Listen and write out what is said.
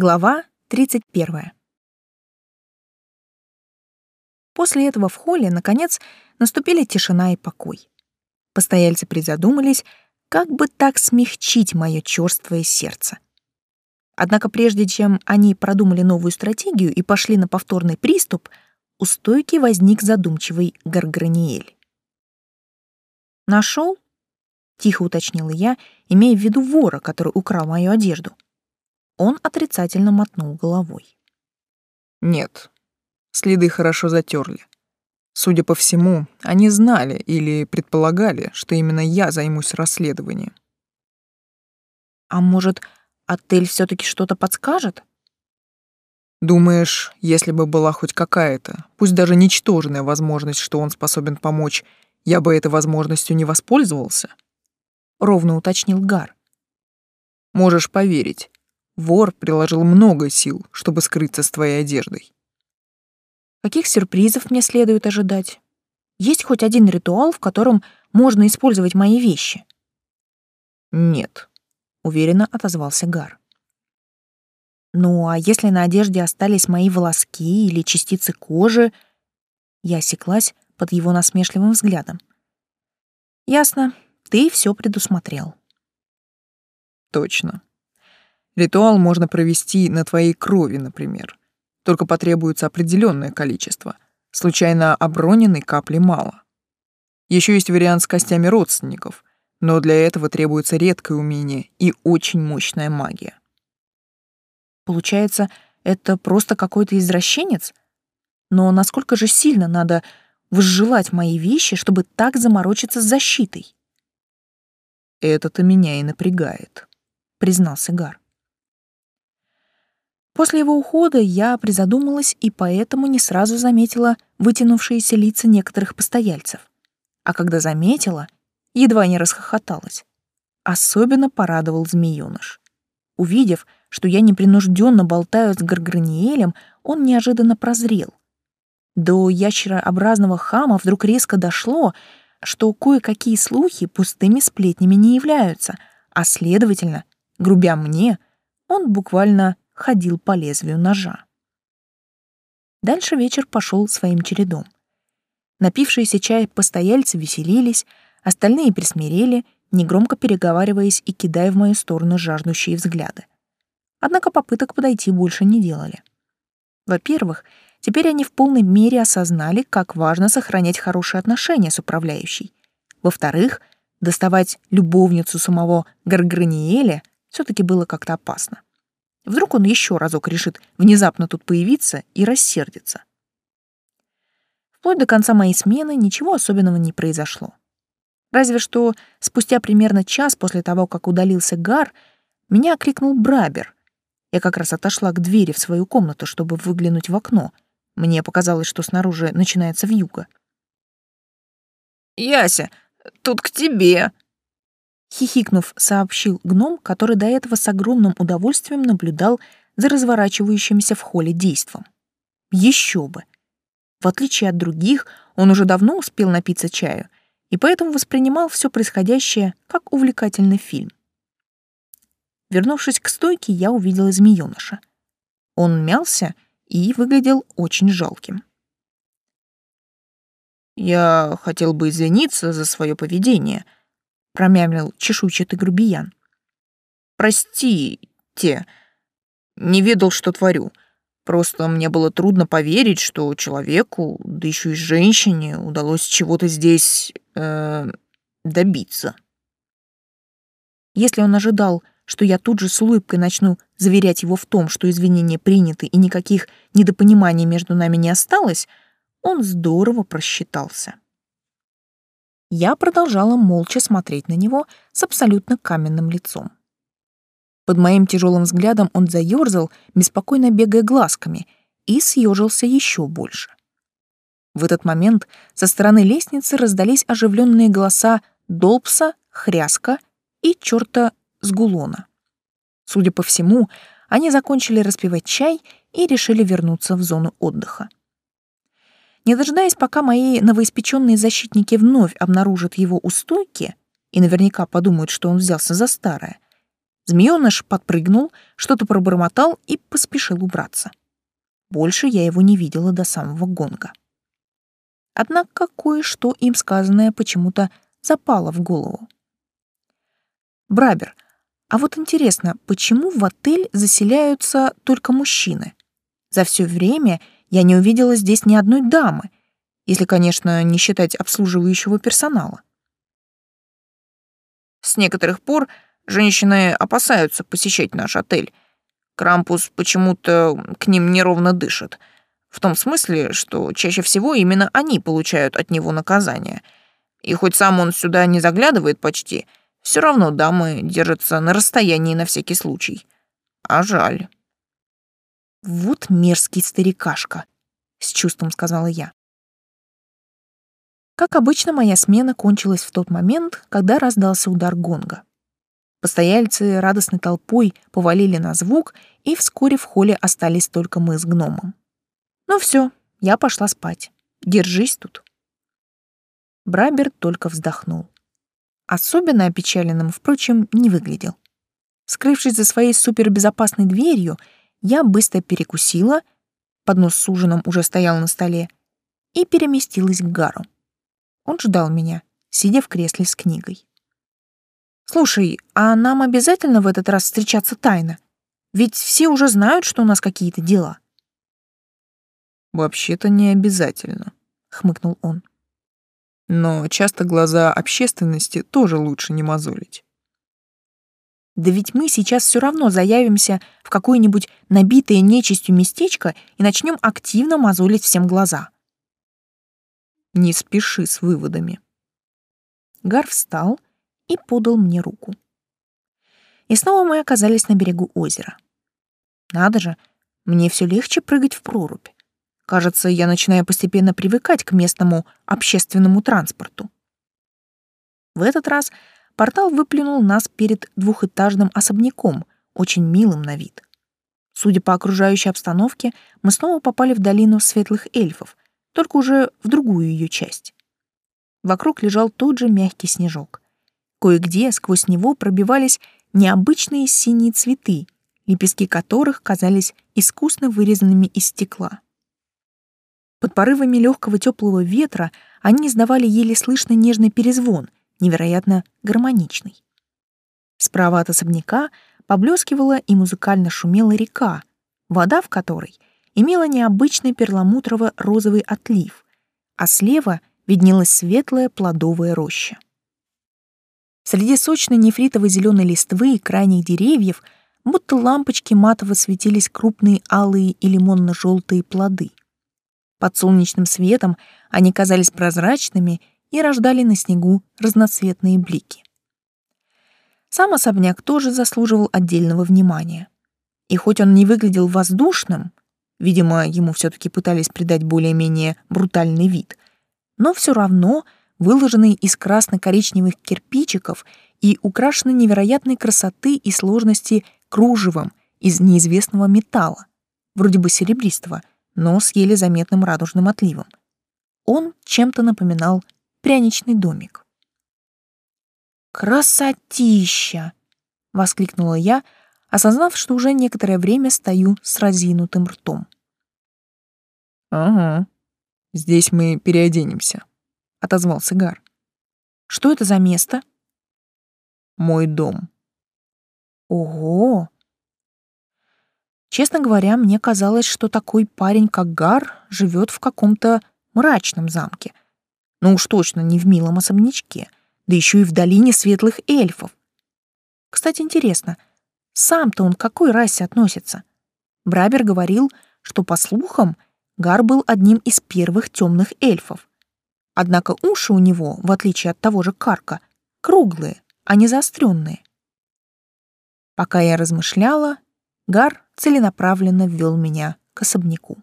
Глава 31. После этого в холле, наконец, наступили тишина и покой. Постояльцы призадумались, как бы так смягчить мое чёрствое сердце. Однако прежде чем они продумали новую стратегию и пошли на повторный приступ, у стойки возник задумчивый Гарграниэль. «Нашел?» — тихо уточнила я, имея в виду вора, который украл мою одежду. Он отрицательно мотнул головой. Нет, следы хорошо затерли. Судя по всему, они знали или предполагали, что именно я займусь расследованием. А может, отель все таки что-то подскажет? Думаешь, если бы была хоть какая-то, пусть даже ничтожная возможность, что он способен помочь, я бы этой возможностью не воспользовался? Ровно уточнил Гар. Можешь поверить, Вор приложил много сил, чтобы скрыться с твоей одеждой. Каких сюрпризов мне следует ожидать? Есть хоть один ритуал, в котором можно использовать мои вещи? Нет, уверенно отозвался Гар. Ну, а если на одежде остались мои волоски или частицы кожи? Я осеклась под его насмешливым взглядом. Ясно, ты все предусмотрел. Точно. Ритуал можно провести на твоей крови, например. Только потребуется определенное количество. Случайно оброненной капли мало. Еще есть вариант с костями родственников, но для этого требуется редкое умение и очень мощная магия. Получается, это просто какой-то извращенец? Но насколько же сильно надо возжелать мои вещи, чтобы так заморочиться с защитой? Это-то меня и напрягает, признался Гар. После его ухода я призадумалась и поэтому не сразу заметила вытянувшиеся лица некоторых постояльцев. А когда заметила, едва не расхохоталась. Особенно порадовал змеёныш. Увидев, что я непринужденно болтаю с Гарграниэлем, он неожиданно прозрел. До ящерообразного хама вдруг резко дошло, что кое-какие слухи пустыми сплетнями не являются, а, следовательно, грубя мне, он буквально ходил по лезвию ножа. Дальше вечер пошел своим чередом. Напившиеся чай постояльцы веселились, остальные присмирели, негромко переговариваясь и кидая в мою сторону жаждущие взгляды. Однако попыток подойти больше не делали. Во-первых, теперь они в полной мере осознали, как важно сохранять хорошие отношения с управляющей. Во-вторых, доставать любовницу самого Гарграниэля все таки было как-то опасно. Вдруг он еще разок решит внезапно тут появиться и рассердиться. Вплоть до конца моей смены ничего особенного не произошло. Разве что спустя примерно час после того, как удалился Гар, меня окликнул Брабер. Я как раз отошла к двери в свою комнату, чтобы выглянуть в окно. Мне показалось, что снаружи начинается вьюга. «Яся, тут к тебе!» Хихикнув, сообщил гном, который до этого с огромным удовольствием наблюдал за разворачивающимся в холле действом. Еще бы! В отличие от других, он уже давно успел напиться чаю и поэтому воспринимал все происходящее как увлекательный фильм. Вернувшись к стойке, я увидела змеёныша. Он мялся и выглядел очень жалким. «Я хотел бы извиниться за свое поведение», промямлил чешуйчатый грубиян. «Простите, не ведал, что творю. Просто мне было трудно поверить, что человеку, да еще и женщине, удалось чего-то здесь э, добиться». Если он ожидал, что я тут же с улыбкой начну заверять его в том, что извинения приняты и никаких недопониманий между нами не осталось, он здорово просчитался. Я продолжала молча смотреть на него с абсолютно каменным лицом. Под моим тяжелым взглядом он заерзал, беспокойно бегая глазками, и съежился еще больше. В этот момент со стороны лестницы раздались оживленные голоса Долпса, Хряска и черта Сгулона. Судя по всему, они закончили распивать чай и решили вернуться в зону отдыха. Не дожидаясь, пока мои новоиспеченные защитники вновь обнаружат его у стойки и наверняка подумают, что он взялся за старое, Змеёныш подпрыгнул, что-то пробормотал и поспешил убраться. Больше я его не видела до самого гонга. Однако кое-что им сказанное почему-то запало в голову. «Брабер, а вот интересно, почему в отель заселяются только мужчины? За все время я не увидела здесь ни одной дамы, если, конечно, не считать обслуживающего персонала. С некоторых пор женщины опасаются посещать наш отель. Крампус почему-то к ним неровно дышит. В том смысле, что чаще всего именно они получают от него наказание. И хоть сам он сюда не заглядывает почти, все равно дамы держатся на расстоянии на всякий случай. А жаль. «Вот мерзкий старикашка», — с чувством сказала я. Как обычно, моя смена кончилась в тот момент, когда раздался удар гонга. Постояльцы радостной толпой повалили на звук, и вскоре в холле остались только мы с гномом. Ну все, я пошла спать. Держись тут. Брабер только вздохнул. Особенно опечаленным, впрочем, не выглядел. Скрывшись за своей супербезопасной дверью, я быстро перекусила, поднос с ужином уже стоял на столе, и переместилась к Гару. Он ждал меня, сидя в кресле с книгой. «Слушай, а нам обязательно в этот раз встречаться тайно? Ведь все уже знают, что у нас какие-то дела». «Вообще-то не обязательно», — хмыкнул он. «Но часто глаза общественности тоже лучше не мозолить». Да ведь мы сейчас все равно заявимся в какое-нибудь набитое нечистью местечко и начнем активно мозолить всем глаза. Не спеши с выводами. Гар встал и подал мне руку. И снова мы оказались на берегу озера. Надо же, мне все легче прыгать в прорубь. Кажется, я начинаю постепенно привыкать к местному общественному транспорту. В этот раз портал выплюнул нас перед двухэтажным особняком, очень милым на вид. Судя по окружающей обстановке, мы снова попали в долину светлых эльфов, только уже в другую ее часть. Вокруг лежал тот же мягкий снежок. Кое-где сквозь него пробивались необычные синие цветы, лепестки которых казались искусно вырезанными из стекла. Под порывами легкого теплого ветра они издавали еле слышный нежный перезвон, невероятно гармоничный. Справа от особняка поблескивала и музыкально шумела река, вода в которой имела необычный перламутрово-розовый отлив, а слева виднелась светлая плодовая роща. Среди сочной нефритовой зеленой листвы и крайних деревьев будто лампочки матово светились крупные алые и лимонно-желтые плоды. Под солнечным светом они казались прозрачными и рождали на снегу разноцветные блики. Сам особняк тоже заслуживал отдельного внимания. И хоть он не выглядел воздушным, Видимо, ему все-таки пытались придать более-менее брутальный вид. Но все равно выложенный из красно-коричневых кирпичиков и украшенный невероятной красоты и сложности кружевом из неизвестного металла, вроде бы серебристого, но с еле заметным радужным отливом. Он чем-то напоминал пряничный домик. «Красотища!» — воскликнула я, осознав, что уже некоторое время стою с разинутым ртом. «Ага, здесь мы переоденемся», — отозвался Гар. «Что это за место?» «Мой дом». «Ого!» Честно говоря, мне казалось, что такой парень, как Гар, живет в каком-то мрачном замке. Ну уж точно не в милом особнячке, да еще и в долине светлых эльфов. Кстати, интересно, сам-то он к какой расе относится? Брабер говорил, что, по слухам, Гар был одним из первых темных эльфов. Однако уши у него, в отличие от того же Карка, круглые, а не заостренные. Пока я размышляла, Гар целенаправленно ввел меня к особняку.